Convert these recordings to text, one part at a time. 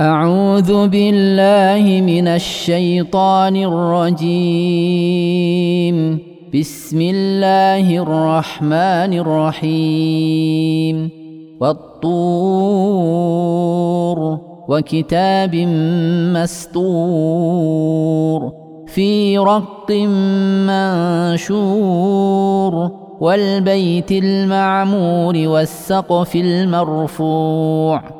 أعوذ بالله من الشيطان الرجيم. بسم الله الرحمن الرحيم. والطور وكتاب مستور في رق منشور والبيت المعمور والسقف المرفوع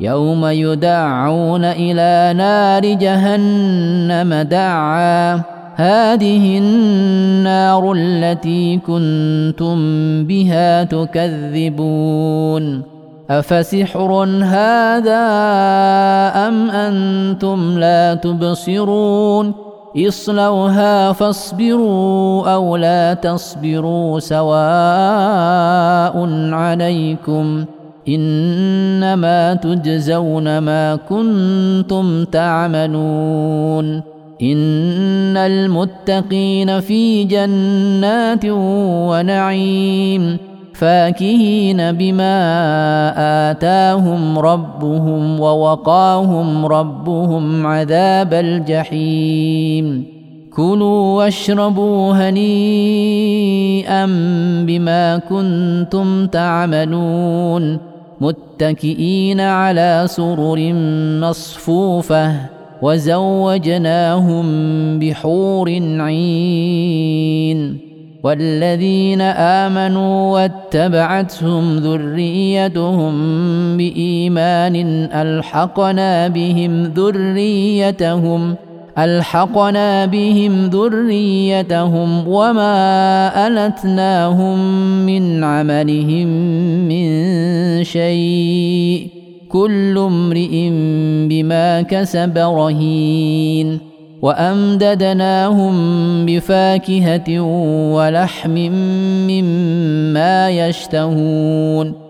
يوم يدعون إلى نار جهنم دعا. هذه النار التي كنتم بها تكذبون. أفسحر هذا أم أنتم لا تبصرون؟ اصلوها فاصبروا أو لا تصبروا سواء عليكم. إنما تجزون ما كنتم تعملون إن المتقين في جنات ونعيم فاكهين بما آتاهم ربهم ووقاهم ربهم عذاب الجحيم. كلوا واشربوا هنيئا بما كنتم تعملون. متكئين على سرر مصفوفة وزوجناهم بحور عين والذين آمنوا واتبعتهم ذريتهم بإيمان ألحقنا بهم ذريتهم ألحقنا بهم ذريتهم وما ألتناهم من عملهم من شيء. كل امرئ بما كسب رهين. وأمددناهم بفاكهة ولحم مما يشتهون.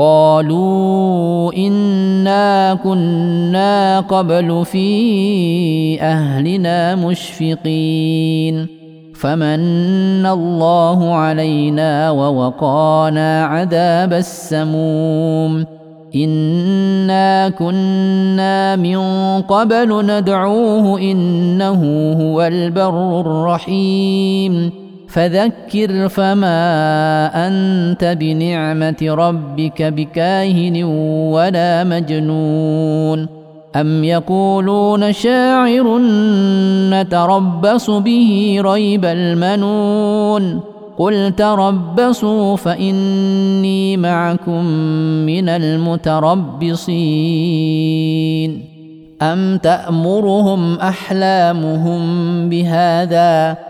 قالوا إنا كنا قبل في أهلنا مشفقين فمن الله علينا ووقانا عذاب السموم إنا كنا من قبل ندعوه إنه هو البر الرحيم فذكر فما أنت بنعمة ربك بكاهن ولا مجنون. أم يقولون شاعر نتربص به ريب المنون. قل تربصوا فإني معكم من المتربصين. أم تأمرهم أحلامهم بهذا؟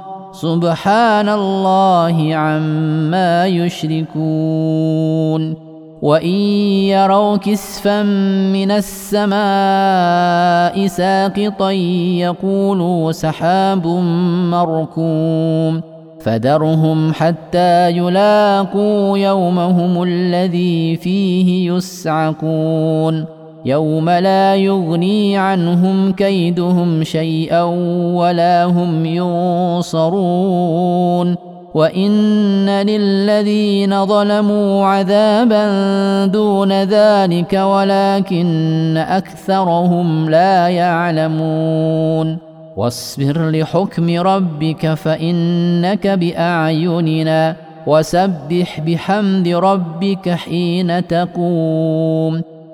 سبحان الله عما يشركون وإن يروا كسفا من السماء ساقطا يقولوا سحاب مركوم فذرهم حتى يلاقوا يومهم الذي فيه يسعكون يوم لا يغني عنهم كيدهم شيئا ولا هم ينصرون وان للذين ظلموا عذابا دون ذلك ولكن اكثرهم لا يعلمون واصبر لحكم ربك فانك باعيننا وسبح بحمد ربك حين تقوم